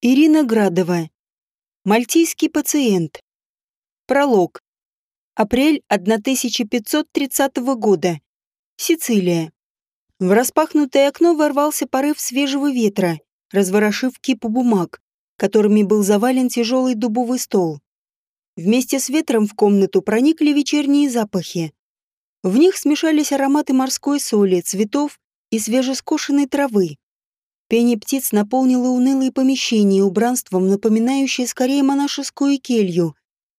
Ирина Градова. Мальтийский пациент. Пролог. Апрель 1530 года. Сицилия. В распахнутое окно ворвался порыв свежего ветра, разворошив кипу бумаг, которыми был завален тяжелый дубовый стол. Вместе с ветром в комнату проникли вечерние запахи. В них смешались ароматы морской соли, цветов и свежескошенной травы. Пение птиц наполнило унылые помещения убранством, напоминающее скорее монашескую келью,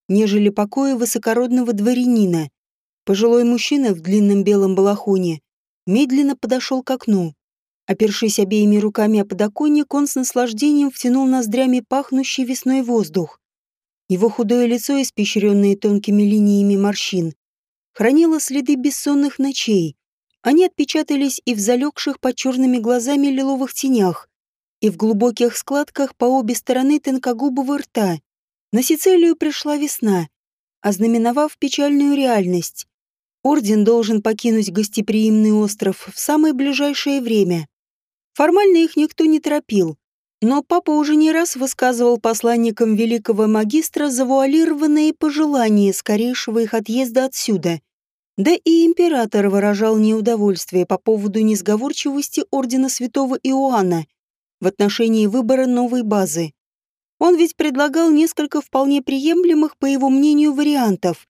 нежели покои высокородного дворянина. Пожилой мужчина в длинном белом балахоне медленно подошел к окну. Опершись обеими руками о подоконник, он с наслаждением втянул ноздрями пахнущий весной воздух. Его худое лицо, испещренное тонкими линиями морщин, хранило следы бессонных ночей. Они отпечатались и в залегших под черными глазами лиловых тенях, и в глубоких складках по обе стороны тонкогубого рта. На Сицилию пришла весна, ознаменовав печальную реальность. Орден должен покинуть гостеприимный остров в самое ближайшее время. Формально их никто не торопил, но папа уже не раз высказывал посланникам великого магистра завуалированные пожелания скорейшего их отъезда отсюда. Да и император выражал неудовольствие по поводу несговорчивости ордена святого Иоанна в отношении выбора новой базы. Он ведь предлагал несколько вполне приемлемых, по его мнению, вариантов.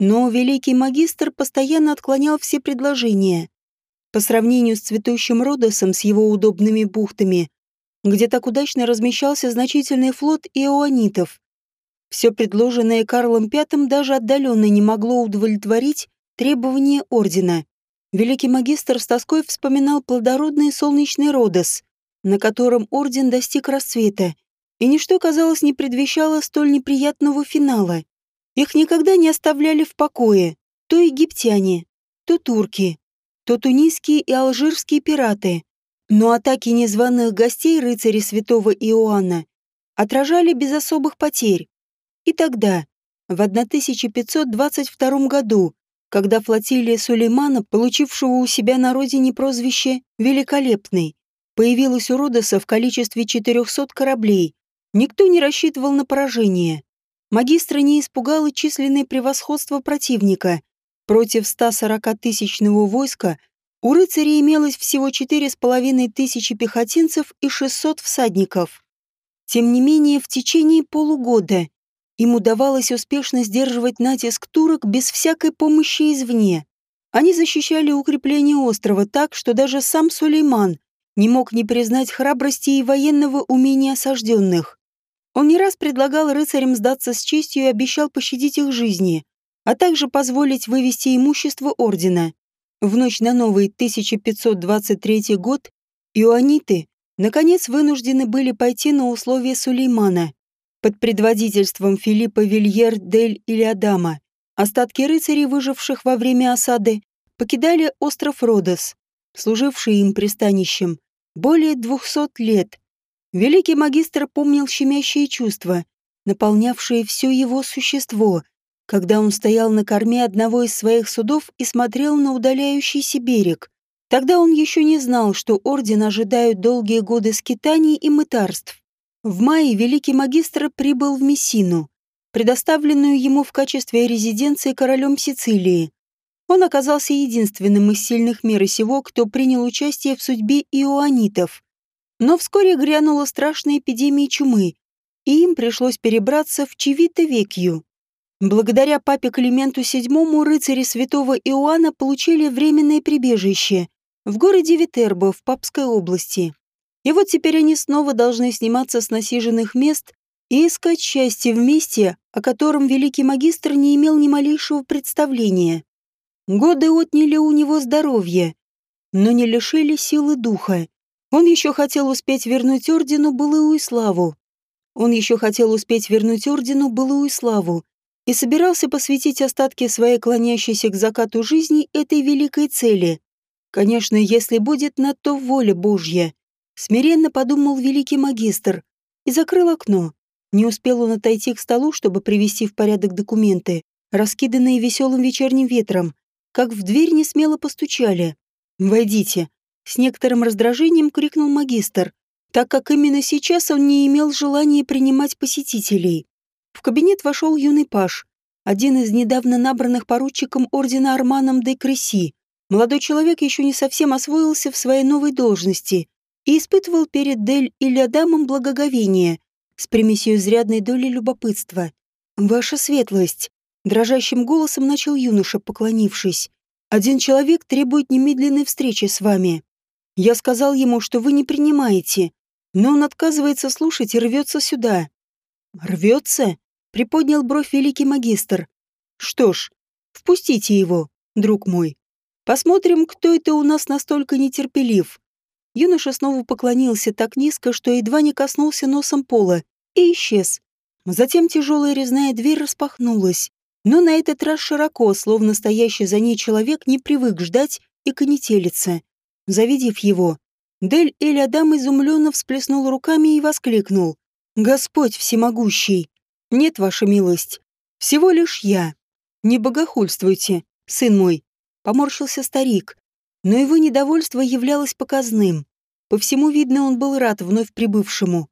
Но великий магистр постоянно отклонял все предложения. По сравнению с цветущим Родосом с его удобными бухтами, где так удачно размещался значительный флот иоанитов, все предложенное Карлом V даже отдаленно не могло удовлетворить требования ордена. Великий магистр с тоской вспоминал плодородный солнечный Родос, на котором орден достиг расцвета, и ничто, казалось, не предвещало столь неприятного финала. Их никогда не оставляли в покое то египтяне, то турки, то тунисские и алжирские пираты. Но атаки незваных гостей рыцарей святого Иоанна отражали без особых потерь. И тогда, в 1522 году, когда флотилия Сулеймана, получившего у себя на родине прозвище «Великолепный», появилась у Родоса в количестве 400 кораблей, никто не рассчитывал на поражение. Магистра не испугало численное превосходство противника, Против 140-тысячного войска у рыцарей имелось всего 4,5 тысячи пехотинцев и 600 всадников. Тем не менее, в течение полугода им удавалось успешно сдерживать натиск турок без всякой помощи извне. Они защищали укрепление острова так, что даже сам Сулейман не мог не признать храбрости и военного умения осажденных. Он не раз предлагал рыцарям сдаться с честью и обещал пощадить их жизни а также позволить вывести имущество ордена. В ночь на новый 1523 год иоанниты наконец вынуждены были пойти на условия Сулеймана. Под предводительством Филиппа Вильер дель Илиадама остатки рыцарей, выживших во время осады, покидали остров Родос, служивший им пристанищем, более двухсот лет. Великий магистр помнил щемящие чувства, наполнявшие все его существо — когда он стоял на корме одного из своих судов и смотрел на удаляющийся берег. Тогда он еще не знал, что орден ожидают долгие годы скитаний и мытарств. В мае великий магистр прибыл в Мессину, предоставленную ему в качестве резиденции королем Сицилии. Он оказался единственным из сильных мира сего, кто принял участие в судьбе иоанитов. Но вскоре грянула страшная эпидемия чумы, и им пришлось перебраться в Чивита-Векью. Благодаря папе Клименту VII рыцари святого Иоанна получили временное прибежище в городе Витербо в Папской области. И вот теперь они снова должны сниматься с насиженных мест и искать счастье в месте, о котором великий магистр не имел ни малейшего представления. Годы отняли у него здоровье, но не лишили силы духа. Он еще хотел успеть вернуть ордену былую славу. Он еще хотел успеть вернуть ордену былую славу, и собирался посвятить остатки своей клонящейся к закату жизни этой великой цели. Конечно, если будет на то воля Божья. Смиренно подумал великий магистр и закрыл окно. Не успел он отойти к столу, чтобы привести в порядок документы, раскиданные веселым вечерним ветром, как в дверь не смело постучали. «Войдите!» С некоторым раздражением крикнул магистр, так как именно сейчас он не имел желания принимать посетителей. В кабинет вошел юный паш, один из недавно набранных поручиком ордена Арманом де Креси. Молодой человек еще не совсем освоился в своей новой должности и испытывал перед Дель или Адамом благоговение с примесью изрядной доли любопытства. «Ваша светлость», — дрожащим голосом начал юноша, поклонившись, «один человек требует немедленной встречи с вами. Я сказал ему, что вы не принимаете, но он отказывается слушать и рвется сюда». «Рвется?» — приподнял бровь великий магистр. «Что ж, впустите его, друг мой. Посмотрим, кто это у нас настолько нетерпелив». Юноша снова поклонился так низко, что едва не коснулся носом пола, и исчез. Затем тяжелая резная дверь распахнулась, но на этот раз широко, словно стоящий за ней человек не привык ждать и конетелиться. Завидев его, Дель Эль Адам изумленно всплеснул руками и воскликнул. «Господь всемогущий! Нет, ваша милость, всего лишь я. Не богохульствуйте, сын мой!» Поморщился старик, но его недовольство являлось показным. По всему видно, он был рад вновь прибывшему.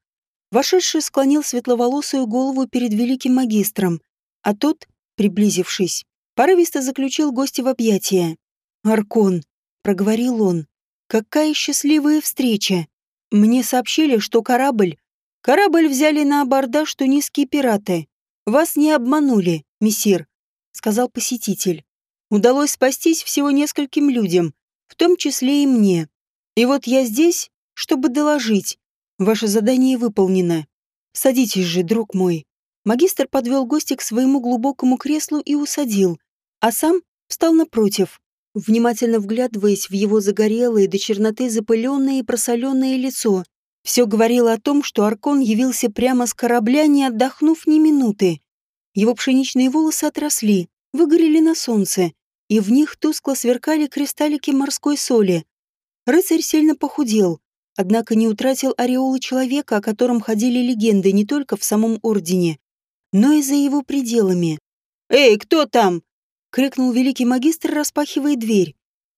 Вошедший склонил светловолосую голову перед великим магистром, а тот, приблизившись, порывисто заключил гостя в объятия. «Аркон», — проговорил он, — «какая счастливая встреча! Мне сообщили, что корабль... Корабль взяли на абордаж тунисские пираты. Вас не обманули, мессир», — сказал посетитель. «Удалось спастись всего нескольким людям, в том числе и мне. И вот я здесь, чтобы доложить. Ваше задание выполнено. Садитесь же, друг мой. Магистр подвел гостя к своему глубокому креслу и усадил, а сам встал напротив, внимательно вглядываясь в его загорелое до черноты запыленное и просоленное лицо. Все говорило о том, что Аркон явился прямо с корабля, не отдохнув ни минуты. Его пшеничные волосы отросли, выгорели на солнце, и в них тускло сверкали кристаллики морской соли. Рыцарь сильно похудел, однако не утратил ореола человека, о котором ходили легенды не только в самом Ордене, но и за его пределами. «Эй, кто там?» — крикнул великий магистр, распахивая дверь.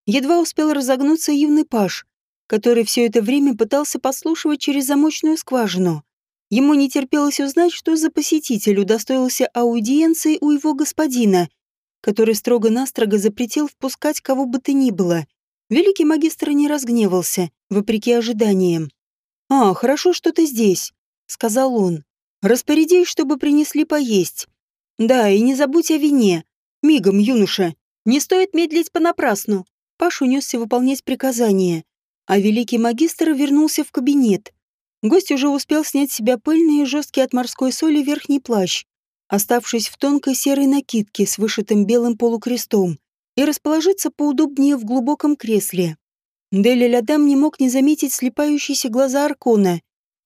Едва успел разогнуться юный паш, который все это время пытался подслушивать через замочную скважину. Ему не терпелось узнать, что за посетитель удостоился аудиенции у его господина, который строго-настрого запретил впускать кого бы то ни было. Великий магистр не разгневался, вопреки ожиданиям. «А, хорошо, что ты здесь», — сказал он. «Распорядись, чтобы принесли поесть. Да, и не забудь о вине. Мигом, юноша. Не стоит медлить понапрасну». Паш унесся выполнять приказания, а великий магистр вернулся в кабинет. Гость уже успел снять с себя пыльный и жесткий от морской соли верхний плащ, оставшись в тонкой серой накидке с вышитым белым полукрестом и расположиться поудобнее в глубоком кресле. Дель Лядам не мог не заметить слепающиеся глаза Аркона,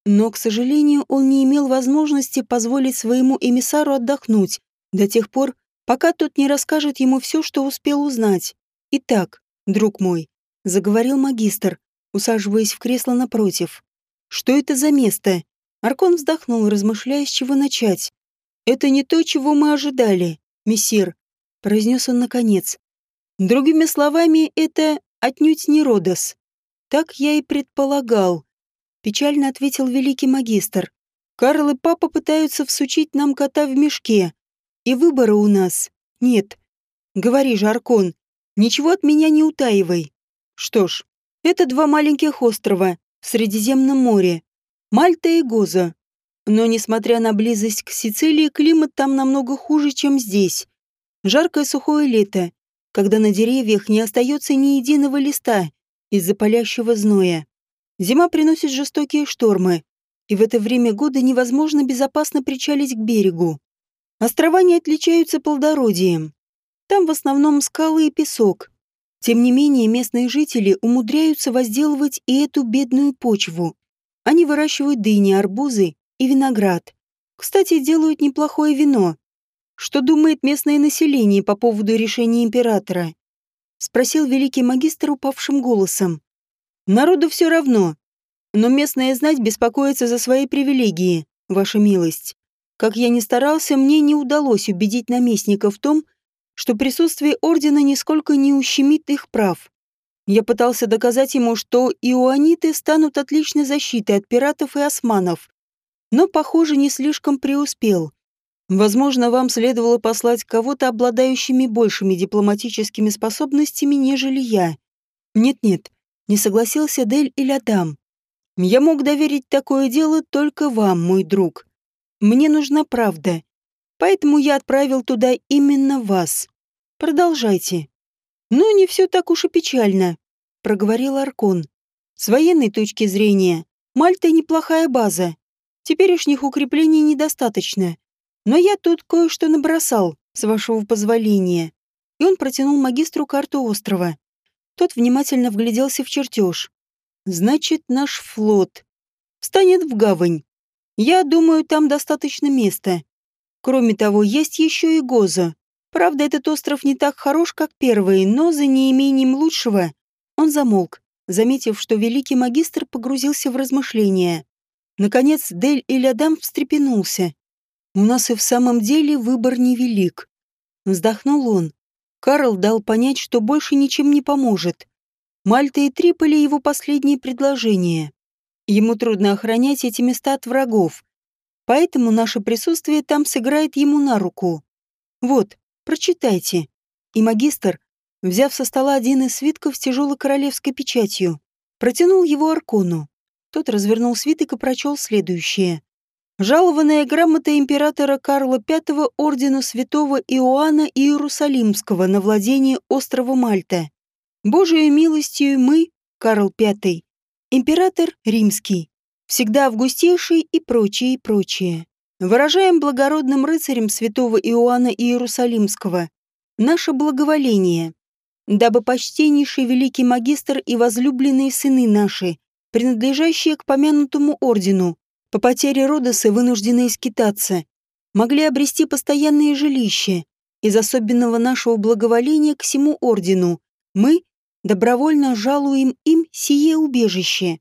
но, к сожалению, он не имел возможности позволить своему эмиссару отдохнуть до тех пор, пока тот не расскажет ему все, что успел узнать. «Итак, друг мой», — заговорил магистр, усаживаясь в кресло напротив. «Что это за место?» Аркон вздохнул, размышляя, с чего начать. «Это не то, чего мы ожидали, мессир», — произнес он наконец. Другими словами, это отнюдь не Родос. Так я и предполагал. Печально ответил великий магистр. Карл и папа пытаются всучить нам кота в мешке. И выбора у нас нет. Говори же, Аркон, ничего от меня не утаивай. Что ж, это два маленьких острова в Средиземном море. Мальта и Гоза. Но, несмотря на близость к Сицилии, климат там намного хуже, чем здесь. Жаркое сухое лето, когда на деревьях не остается ни единого листа из-за палящего зноя. Зима приносит жестокие штормы, и в это время года невозможно безопасно причалить к берегу. Острова не отличаются плодородием. Там в основном скалы и песок. Тем не менее, местные жители умудряются возделывать и эту бедную почву. Они выращивают дыни, арбузы и виноград. Кстати, делают неплохое вино, что думает местное население по поводу решения императора? Спросил великий магистр упавшим голосом. Народу все равно. Но местная знать беспокоится за свои привилегии, ваша милость. Как я ни старался, мне не удалось убедить наместника в том, что присутствие ордена нисколько не ущемит их прав. Я пытался доказать ему, что иоаниты станут отличной защитой от пиратов и османов, но, похоже, не слишком преуспел. Возможно, вам следовало послать кого-то, обладающими большими дипломатическими способностями, нежели я. Нет-нет, не согласился Дель или Адам. Я мог доверить такое дело только вам, мой друг. Мне нужна правда. Поэтому я отправил туда именно вас. Продолжайте. Ну, не все так уж и печально, проговорил Аркон. С военной точки зрения, Мальта неплохая база. Теперешних укреплений недостаточно. Но я тут кое-что набросал, с вашего позволения. И он протянул магистру карту острова. Тот внимательно вгляделся в чертеж. Значит, наш флот встанет в гавань. Я думаю, там достаточно места. Кроме того, есть еще и Гоза. Правда, этот остров не так хорош, как первый, но за неимением лучшего он замолк, заметив, что великий магистр погрузился в размышления. Наконец, Дель Илядам встрепенулся. «У нас и в самом деле выбор невелик». Вздохнул он. Карл дал понять, что больше ничем не поможет. Мальта и Триполи — его последние предложения. Ему трудно охранять эти места от врагов, поэтому наше присутствие там сыграет ему на руку. Вот, прочитайте. И магистр, взяв со стола один из свитков с тяжелой королевской печатью, протянул его Аркону. Тот развернул свиток и прочел следующее. Жалованная грамота императора Карла V ордену святого Иоанна Иерусалимского на владение острова Мальта. Божией милостью мы, Карл V, император римский, всегда августейший и прочее, и прочее. Выражаем благородным рыцарям святого Иоанна Иерусалимского наше благоволение, дабы почтеннейший великий магистр и возлюбленные сыны наши, принадлежащие к помянутому ордену, по потере Родоса вынуждены скитаться, могли обрести постоянное жилище. Из особенного нашего благоволения к всему ордену мы, добровольно жалуем им сие убежище.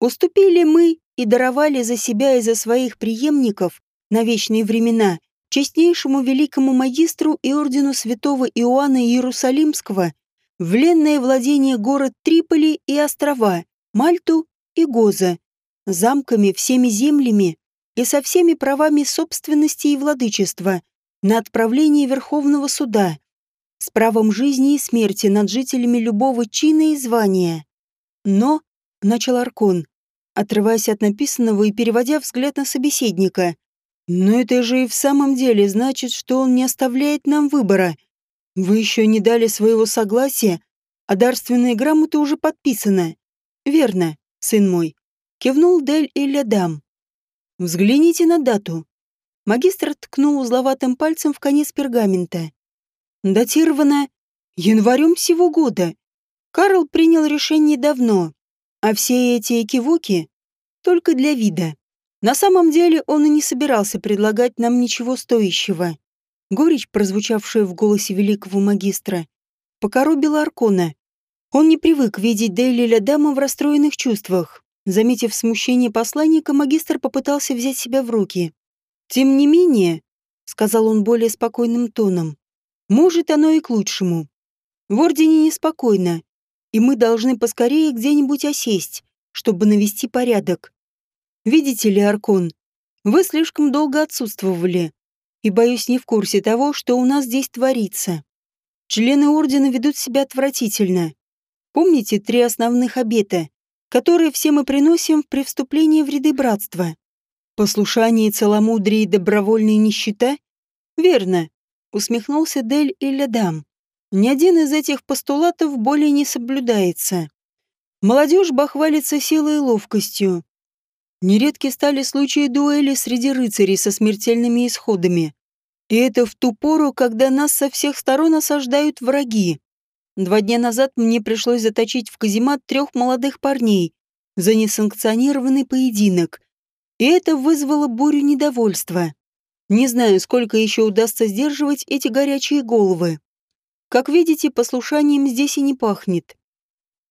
Уступили мы и даровали за себя и за своих преемников на вечные времена честнейшему великому магистру и ордену святого Иоанна Иерусалимского в ленное владение город Триполи и острова, Мальту и Гоза, замками, всеми землями и со всеми правами собственности и владычества на отправление Верховного Суда, с правом жизни и смерти над жителями любого чина и звания. Но, — начал Аркон, отрываясь от написанного и переводя взгляд на собеседника, «но это же и в самом деле значит, что он не оставляет нам выбора. Вы еще не дали своего согласия, а дарственная грамота уже подписана. Верно, сын мой», — кивнул Дель и Лядам. «Взгляните на дату». Магистр ткнул узловатым пальцем в конец пергамента датировано январем сего года. Карл принял решение давно, а все эти экивоки только для вида. На самом деле он и не собирался предлагать нам ничего стоящего. Горечь, прозвучавшая в голосе великого магистра, покоробила Аркона. Он не привык видеть Дейли Дама в расстроенных чувствах. Заметив смущение посланника, магистр попытался взять себя в руки. «Тем не менее», — сказал он более спокойным тоном, может, оно и к лучшему. В Ордене неспокойно, и мы должны поскорее где-нибудь осесть, чтобы навести порядок. Видите ли, Аркон, вы слишком долго отсутствовали, и, боюсь, не в курсе того, что у нас здесь творится. Члены Ордена ведут себя отвратительно. Помните три основных обета, которые все мы приносим при вступлении в ряды братства? Послушание, целомудрие и добровольная нищета? Верно усмехнулся Дель и Ледам. Ни один из этих постулатов более не соблюдается. Молодежь бахвалится силой и ловкостью. Нередки стали случаи дуэли среди рыцарей со смертельными исходами. И это в ту пору, когда нас со всех сторон осаждают враги. Два дня назад мне пришлось заточить в каземат трех молодых парней за несанкционированный поединок. И это вызвало бурю недовольства. Не знаю, сколько еще удастся сдерживать эти горячие головы. Как видите, послушанием здесь и не пахнет.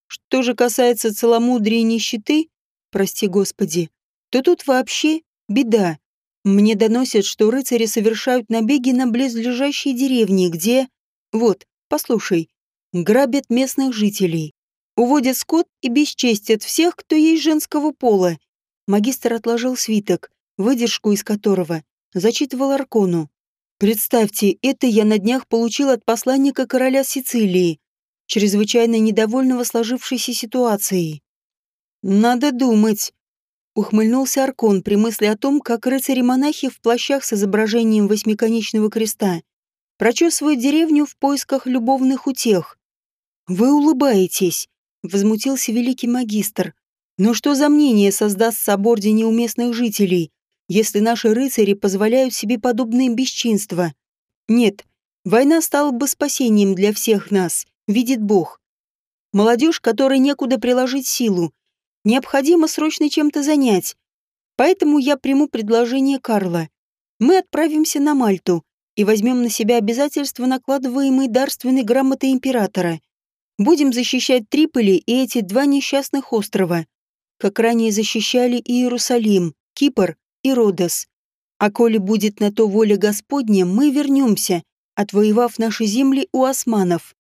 Что же касается целомудрия и нищеты, прости господи, то тут вообще беда. Мне доносят, что рыцари совершают набеги на близлежащие деревни, где... Вот, послушай, грабят местных жителей. Уводят скот и бесчестят всех, кто есть женского пола. Магистр отложил свиток, выдержку из которого зачитывал Аркону. Представьте, это я на днях получил от посланника короля Сицилии, чрезвычайно недовольного сложившейся ситуацией. Надо думать. Ухмыльнулся Аркон при мысли о том, как рыцари-монахи в плащах с изображением восьмиконечного креста прочесывают деревню в поисках любовных утех. «Вы улыбаетесь», — возмутился великий магистр. «Но что за мнение создастся об ордене уместных жителей, если наши рыцари позволяют себе подобные бесчинства? Нет, война стала бы спасением для всех нас, видит Бог. Молодежь, которой некуда приложить силу, необходимо срочно чем-то занять. Поэтому я приму предложение Карла. Мы отправимся на Мальту и возьмем на себя обязательства, накладываемые дарственной грамотой императора. Будем защищать Триполи и эти два несчастных острова, как ранее защищали и Иерусалим, Кипр и Родос. А коли будет на то воля Господня, мы вернемся, отвоевав наши земли у османов.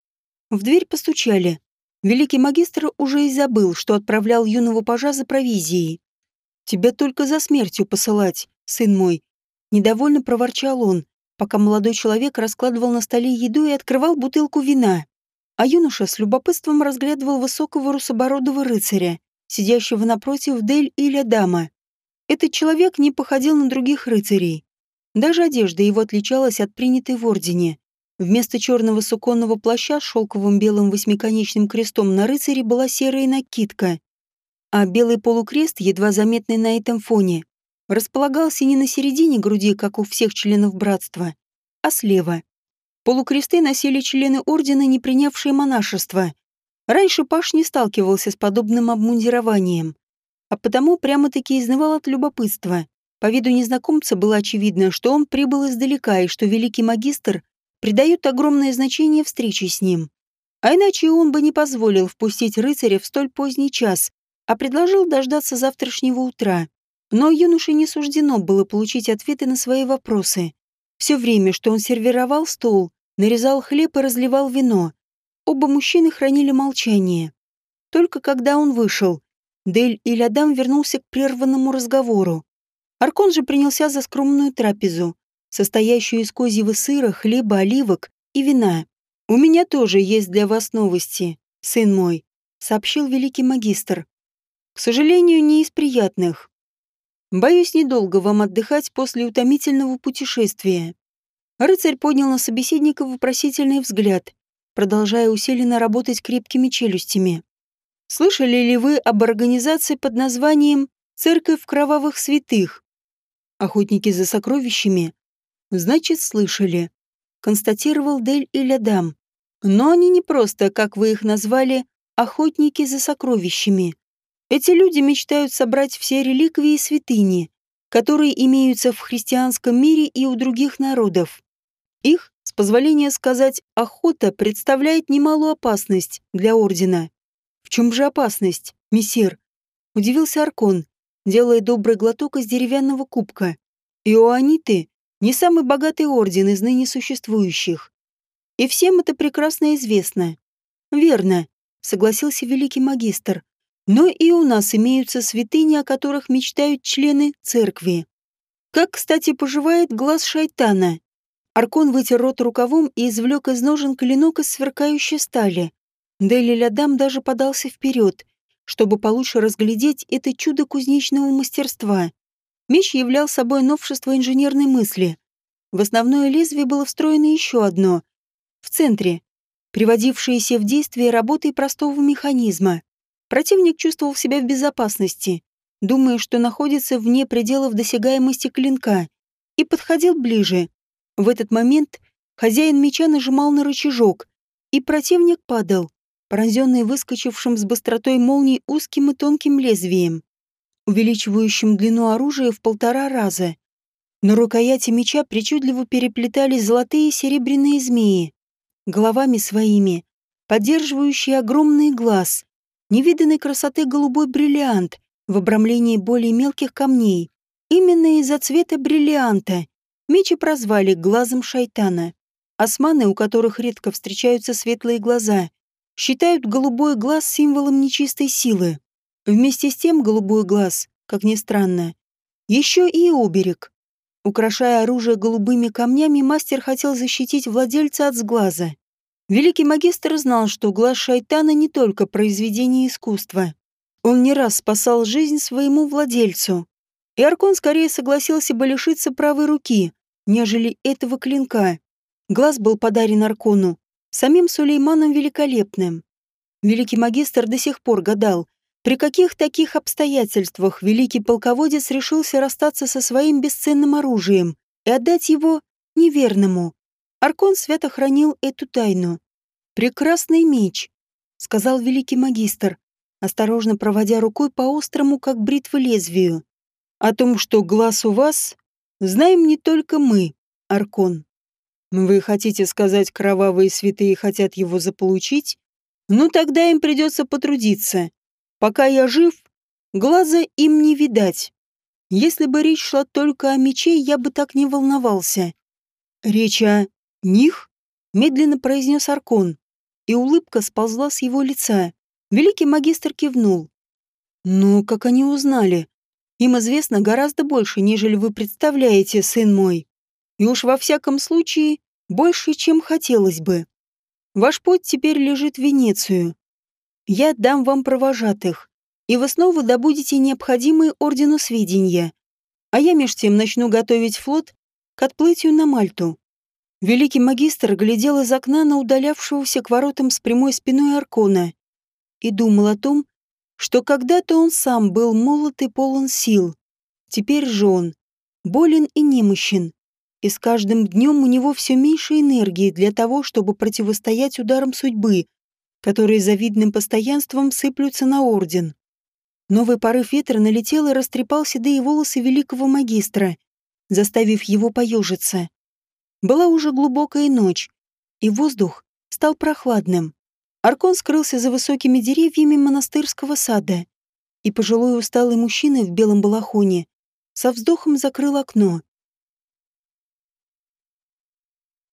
В дверь постучали. Великий магистр уже и забыл, что отправлял юного пажа за провизией. «Тебя только за смертью посылать, сын мой», — недовольно проворчал он, пока молодой человек раскладывал на столе еду и открывал бутылку вина. А юноша с любопытством разглядывал высокого русобородого рыцаря, сидящего напротив Дель или Дама. Этот человек не походил на других рыцарей. Даже одежда его отличалась от принятой в ордене. Вместо черного суконного плаща с шелковым белым восьмиконечным крестом на рыцаре была серая накидка, а белый полукрест, едва заметный на этом фоне, располагался не на середине груди, как у всех членов братства, а слева. Полукресты носили члены ордена, не принявшие монашество. Раньше Паш не сталкивался с подобным обмундированием а потому прямо-таки изнывал от любопытства. По виду незнакомца было очевидно, что он прибыл издалека и что великий магистр придает огромное значение встрече с ним. А иначе он бы не позволил впустить рыцаря в столь поздний час, а предложил дождаться завтрашнего утра. Но юноше не суждено было получить ответы на свои вопросы. Все время, что он сервировал стол, нарезал хлеб и разливал вино, оба мужчины хранили молчание. Только когда он вышел, Дель и Лядам вернулся к прерванному разговору. Аркон же принялся за скромную трапезу, состоящую из козьего сыра, хлеба, оливок и вина. «У меня тоже есть для вас новости, сын мой», — сообщил великий магистр. «К сожалению, не из приятных. Боюсь недолго вам отдыхать после утомительного путешествия». Рыцарь поднял на собеседника вопросительный взгляд, продолжая усиленно работать крепкими челюстями. Слышали ли вы об организации под названием «Церковь кровавых святых»? Охотники за сокровищами? Значит, слышали. Констатировал Дель и Лядам. Но они не просто, как вы их назвали, охотники за сокровищами. Эти люди мечтают собрать все реликвии и святыни, которые имеются в христианском мире и у других народов. Их, с позволения сказать, охота представляет немалую опасность для Ордена. В чем же опасность, мессир? Удивился Аркон, делая добрый глоток из деревянного кубка. Иоаниты — не самый богатый орден из ныне существующих. И всем это прекрасно известно. Верно, согласился великий магистр. Но и у нас имеются святыни, о которых мечтают члены церкви. Как, кстати, поживает глаз шайтана? Аркон вытер рот рукавом и извлек из ножен клинок из сверкающей стали. Дели Лядам даже подался вперед, чтобы получше разглядеть это чудо кузнечного мастерства. Меч являл собой новшество инженерной мысли. В основное лезвие было встроено еще одно. В центре, приводившееся в действие работой простого механизма. Противник чувствовал себя в безопасности, думая, что находится вне пределов досягаемости клинка, и подходил ближе. В этот момент хозяин меча нажимал на рычажок, и противник падал, пронзенный выскочившим с быстротой молнии узким и тонким лезвием, увеличивающим длину оружия в полтора раза. На рукояти меча причудливо переплетались золотые и серебряные змеи, головами своими, поддерживающие огромный глаз, невиданной красоты голубой бриллиант в обрамлении более мелких камней. Именно из-за цвета бриллианта мечи прозвали глазом шайтана. Османы, у которых редко встречаются светлые глаза, считают голубой глаз символом нечистой силы. Вместе с тем голубой глаз, как ни странно, еще и оберег. Украшая оружие голубыми камнями, мастер хотел защитить владельца от сглаза. Великий магистр знал, что глаз шайтана не только произведение искусства. Он не раз спасал жизнь своему владельцу. И Аркон скорее согласился бы лишиться правой руки, нежели этого клинка. Глаз был подарен Аркону самим Сулейманом Великолепным. Великий магистр до сих пор гадал, при каких таких обстоятельствах великий полководец решился расстаться со своим бесценным оружием и отдать его неверному. Аркон свято хранил эту тайну. «Прекрасный меч», — сказал великий магистр, осторожно проводя рукой по острому, как бритва, лезвию. «О том, что глаз у вас, знаем не только мы, Аркон. Вы хотите сказать, кровавые святые хотят его заполучить? Ну тогда им придется потрудиться. Пока я жив, глаза им не видать. Если бы речь шла только о мече, я бы так не волновался. Речь о них? Медленно произнес Аркон, и улыбка сползла с его лица. Великий магистр кивнул. «Ну, как они узнали? Им известно гораздо больше, нежели вы представляете, сын мой. И уж во всяком случае, больше, чем хотелось бы. Ваш путь теперь лежит в Венецию. Я дам вам провожатых, и вы снова добудете необходимые ордену сведения. А я меж тем начну готовить флот к отплытию на Мальту. Великий магистр глядел из окна на удалявшегося к воротам с прямой спиной Аркона и думал о том, что когда-то он сам был молод и полон сил. Теперь же он болен и немощен, и с каждым днем у него все меньше энергии для того, чтобы противостоять ударам судьбы, которые завидным постоянством сыплются на орден. Новый порыв ветра налетел и растрепал седые волосы великого магистра, заставив его поежиться. Была уже глубокая ночь, и воздух стал прохладным. Аркон скрылся за высокими деревьями монастырского сада, и пожилой усталый мужчина в белом балахоне со вздохом закрыл окно.